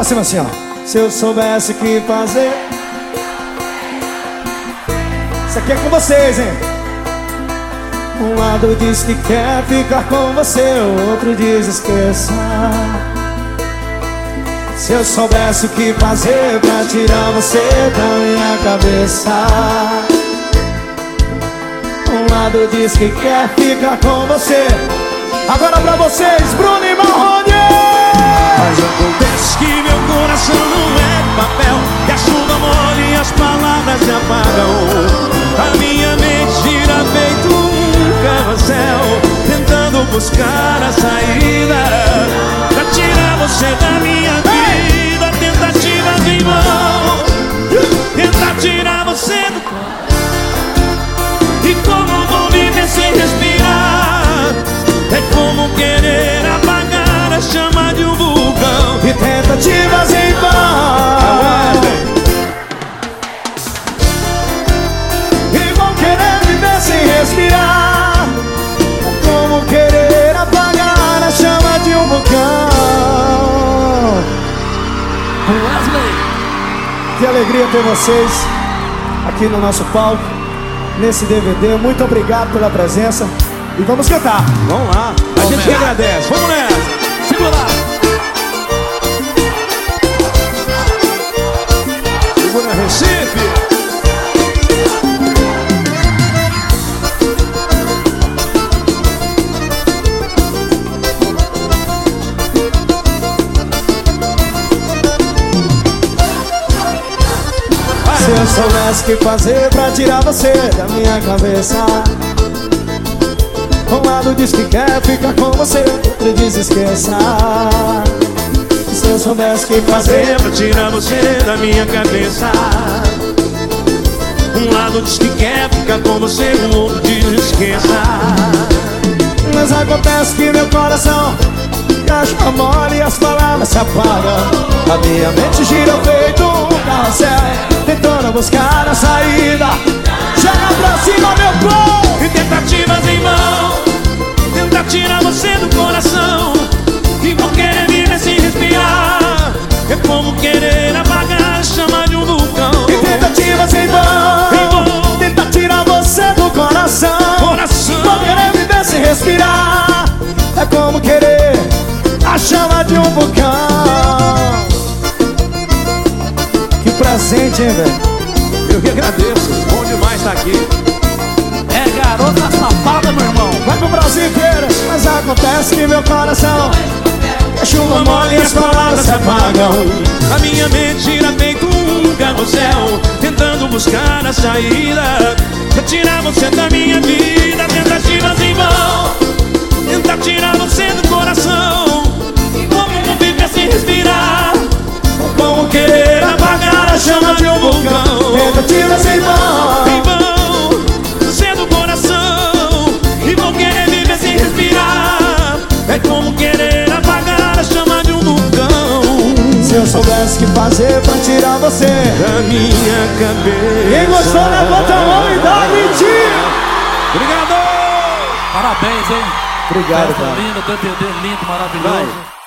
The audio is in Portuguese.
pra cima assim, ó. Se eu soubesse o que fazer. Isso aqui é com vocês, hein? Um lado diz que quer ficar com você, o outro diz esqueça. Se eu soubesse o que fazer pra tirar você da minha cabeça. Um lado diz que quer ficar com você. Agora pra vocês, Bruno e Marrone! Buscar a saída Pra tirar você da minha vida. Tentativas em vão Tentar tirar você do E como vou viver sem respirar? É como Que alegria ter vocês aqui no nosso palco, nesse DVD. Muito obrigado pela presença. E vamos cantar. Vamos lá, a gente que agradece, vamos nessa Segura. Segura Recife Se eu soubesse o que fazer pra tirar você da minha cabeça. Um lado diz que quer ficar com você, outro diz esqueça. Se eu soubesse o que fazer pra tirar você da minha cabeça. Um lado diz que quer ficar com você O outro diz esqueça. Mas acontece que meu coração Casca mole e as palavras se apagam A minha mente gira Tentando buscar a saída. Joga pra cima meu povo. E tentativas em vão Tentar tirar você do coração. E vou querer viver sem respirar. É como querer apagar a chama de um vulcão. E tentativas em vão Tentar tirar você do coração. Coração. Vou querer viver sem respirar. É como querer a chama de um vulcão. Que presente, hein, velho? Eu que agradeço, bom demais estar aqui? É garota safada, meu irmão. Vai pro Brasil inteiro Mas acontece que meu coração É chuva mole e as palavras se apagam. A minha mente gira feito um carrossel Tentando buscar a saída. Pra tirar você da minha vida vulcão Tentativas em Em vão vão Você do coração E vão querer viver sem respirar É como querer apagar a chama de um vulcão Se eu soubesse o que fazer pra tirar você da minha cabeça. Quem gostou, levanta a mão e dá mentira Obrigado! Parabéns, hein? Obrigado, Festa cara linda, lindo, maravilhoso.